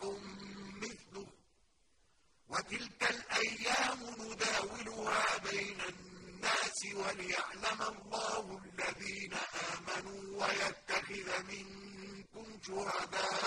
لكم مثله. وتلك الأيام نداولها بين الناس وليعلم الله الذين آمنوا ويتخذ منكم شهداء.